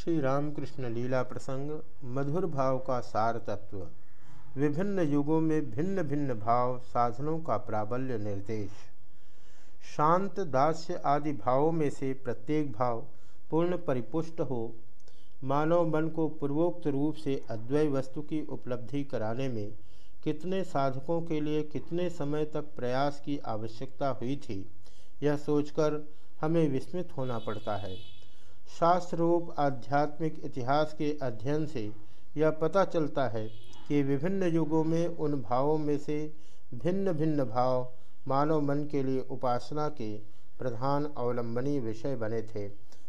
श्री रामकृष्ण लीला प्रसंग, मधुर भाव का सार तत्व, विभिन्न युगों में भिन्न भिन्न भाव, साधनों का प्राबल्य निर्देश। शांत दास्य आदि भावों में से प्रत्येक भाव पूर्ण परिपुष्ट हो, मानव मन को पूर्वोक्त रूप से अद्वै वस्तु की उपलब्धि कराने में कितने साधकों के लिए कितने समय तक प्रयास की आवश्यकता हुई थी, यह सोचकर हमें विस्मित होना पड़ता है। शास्त्रूप आध्यात्मिक इतिहास के अध्ययन से यह पता चलता है कि विभिन्न युगों में उन भावों में से भिन्न भिन्न भाव मानव मन के लिए उपासना के प्रधान अवलंबनी विषय बने थे,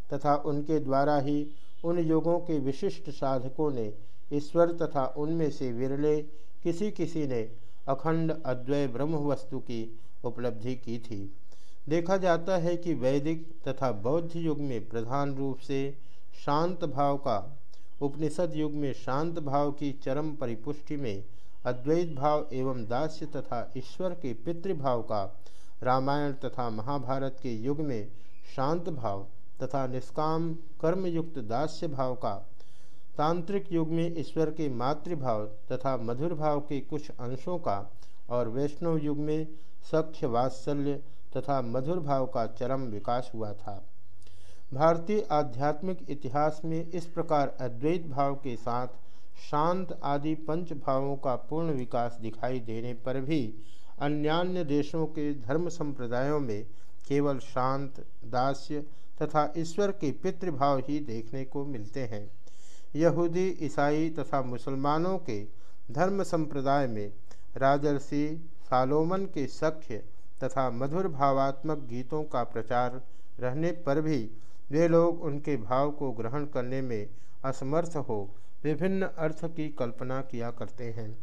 तथा उनके द्वारा ही उन युगों के विशिष्ट साधकों ने ईश्वर तथा उनमें से विरले किसी किसी ने अखंड अद्वय ब्रह्म वस्तु की उपलब्धि की थी। देखा जाता है कि वैदिक तथा बौद्ध युग में प्रधान रूप से शांत भाव का, उपनिषद युग में शांत भाव की चरम परिपुष्टि में अद्वैत भाव एवं दास्य तथा ईश्वर के पितृभाव का, रामायण तथा महाभारत के युग में शांत भाव तथा निष्काम कर्मयुक्त दास्य भाव का, तांत्रिक युग में ईश्वर के मातृभाव तथा मधुर भाव के कुछ अंशों का और वैष्णव युग में सख्य वात्सल्य तथा मधुर भाव का चरम विकास हुआ था। भारतीय आध्यात्मिक इतिहास में इस प्रकार अद्वैत भाव के साथ शांत आदि पंच भावों का पूर्ण विकास दिखाई देने पर भी अन्यान्य देशों के धर्म संप्रदायों में केवल शांत, दास्य तथा ईश्वर के पितृभाव ही देखने को मिलते हैं। यहूदी, ईसाई तथा मुसलमानों के धर्म संप्रदाय में राजर्षि सालोमन के सख्य तथा मधुर भावात्मक गीतों का प्रचार रहने पर भी वे लोग उनके भाव को ग्रहण करने में असमर्थ हो, विभिन्न अर्थ की कल्पना किया करते हैं।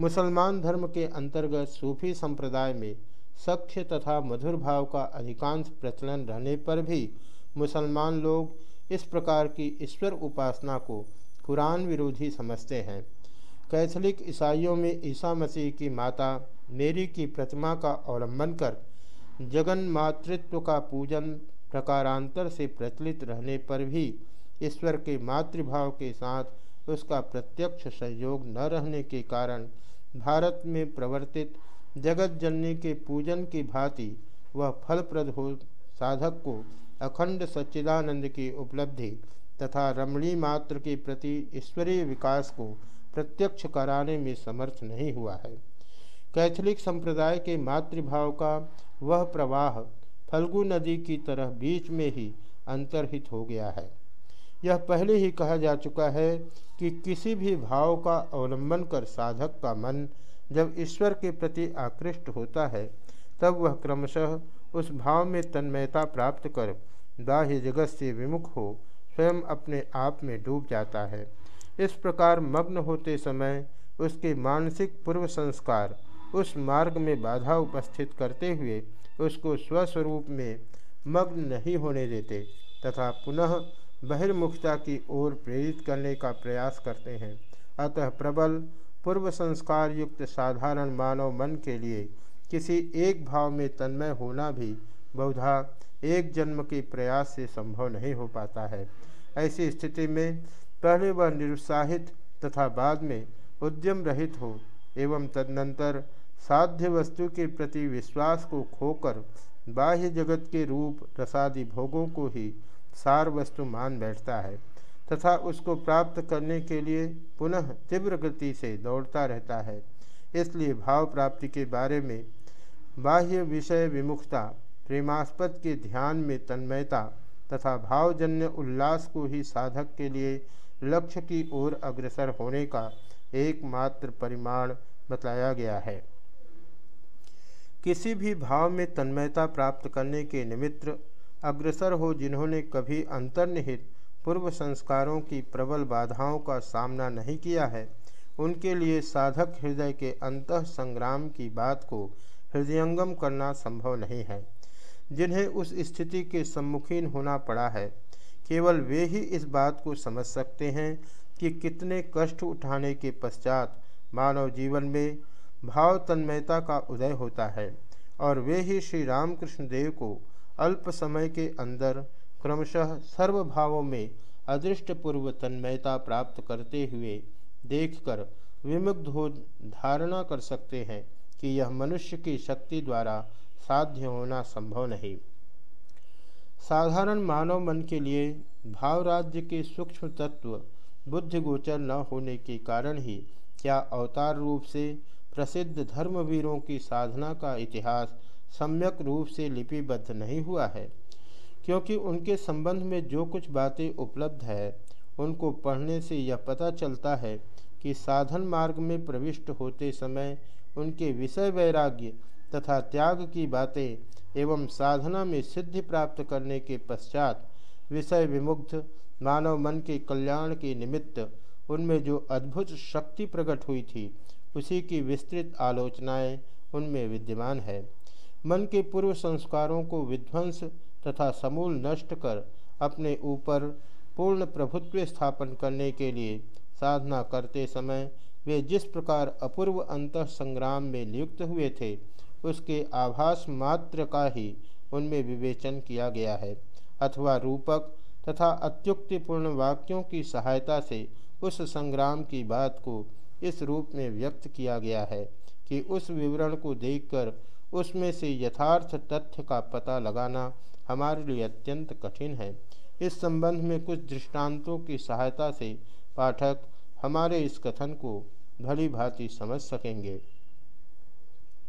मुसलमान धर्म के अंतर्गत सूफी संप्रदाय में सख्य तथा मधुर भाव का अधिकांश प्रचलन रहने पर भी मुसलमान लोग इस प्रकार की ईश्वर उपासना को कुरान विरोधी समझते हैं। कैथलिक ईसाइयों में ईसा मसीह की माता मेरी की प्रतिमा का अवलंबन कर, जगन मातृत्व का पूजन प्रकारांतर से प्रचलित रहने पर भी ईश्वर के मातृभाव के साथ उसका प्रत्यक्ष संयोग न रहने के कारण भारत में प्रवर्तित जगत जननी के पूजन की भांति वह फलप्रद हो साधक को अखंड सच्चिदानंद की उपलब्धि तथा रमणी मात्र के प्रति ईश्वरीय विकास को प्रत्यक्ष कराने में समर्थ नहीं हुआ है। कैथलिक संप्रदाय के मातृभाव का वह प्रवाह फल्गु नदी की तरह बीच में ही अंतर्हित हो गया है। यह पहले ही कहा जा चुका है कि किसी भी भाव का अवलंबन कर साधक का मन जब ईश्वर के प्रति आकृष्ट होता है, तब वह क्रमशः उस भाव में तन्मयता प्राप्त कर बाह्य जगत से विमुख हो, स्वयं अपने आप में डूब जाता है। इस प्रकार मग्न होते समय उसके मानसिक पूर्व संस्कार उस मार्ग में बाधा उपस्थित करते हुए उसको स्वस्वरूप में मग्न नहीं होने देते तथा पुनः बहिर्मुखता की ओर प्रेरित करने का प्रयास करते हैं। अतः प्रबल, पूर्व संस्कार युक्त साधारण मानव मन के लिए किसी एक भाव में तन्मय होना भी बहुधा एक जन्म के प्रयास से संभव नहीं हो पाता है। ऐसी स्थिति में पहले वह निरुत्साहित तथा बाद में उद्यम रहित हो एवं तदनंतर साध्य वस्तु के प्रति विश्वास को खोकर बाह्य जगत के रूप रसादि भोगों को ही सार वस्तु मान बैठता है, तथा उसको प्राप्त करने के लिए पुनः तीव्र गति से दौड़ता रहता है। इसलिए भाव प्राप्ति के बारे में बाह्य विषय विमुखता, प्रेमास्पद के ध्यान में तन्मयता, तथा भावजन्य उल्लास को ही साधक के लिए लक्ष्य की ओर अग्रसर होने का एकमात्र परिमाण बताया गया है। किसी भी भाव में तन्मयता प्राप्त करने के निमित्त अग्रसर हो जिन्होंने कभी अंतर्निहित पूर्व संस्कारों की प्रबल बाधाओं का सामना नहीं किया है, उनके लिए साधक हृदय के अंत संग्राम की बात को हृदयंगम करना संभव नहीं है। जिन्हें उस स्थिति के सम्मुखीन होना पड़ा है, केवल वे ही इस बात को समझ सकते हैं कि कितने कष्ट उठाने के पश्चात मानव जीवन में भाव तन्मयता का उदय होता है और वे ही श्री रामकृष्ण देव को अल्प समय के अंदर क्रमशः सर्व भावों में अदृष्टपूर्व तन्मयता प्राप्त करते हुए देखकर विमुग्ध हो धारणा कर सकते हैं कि यह मनुष्य की शक्ति द्वारा साध्य होना संभव नहीं। साधारण मानव मन के लिए भाव राज्य के सूक्ष्म तत्व बुद्धिगोचर न होने के कारण ही क्या अवतार रूप से प्रसिद्ध धर्मवीरों की साधना का इतिहास सम्यक रूप से लिपिबद्ध नहीं हुआ है, क्योंकि उनके संबंध में जो कुछ बातें उपलब्ध है, उनको पढ़ने से यह पता चलता है कि साधन मार्ग में प्रविष्ट होते समय उनके विषय वैराग्य तथा त्याग की बातें एवं साधना में सिद्धि प्राप्त करने के पश्चात विषय विमुग्ध, मानव मन के कल्याण के निमित्त उनमें जो अद्भुत शक्ति प्रकट हुई थी उसी की विस्तृत आलोचनाएँ उनमें विद्यमान है। मन के पूर्व संस्कारों को विध्वंस तथा समूल नष्ट कर अपने ऊपर पूर्ण प्रभुत्व स्थापन करने के लिए साधना करते समय वे जिस प्रकार अपूर्व अंत संग्राम में नियुक्त हुए थे, उसके आभास मात्र का ही उनमें विवेचन किया गया है। अथवा रूपक तथा अत्युक्तिपूर्ण वाक्यों की सहायता से उस संग्राम की बात को इस रूप में व्यक्त किया गया है कि उस विवरण को देखकर उसमें से यथार्थ तथ्य का पता लगाना हमारे लिए अत्यंत कठिन है। इस संबंध में कुछ दृष्टांतों की सहायता से पाठक हमारे इस कथन को भली भांति समझ सकेंगे।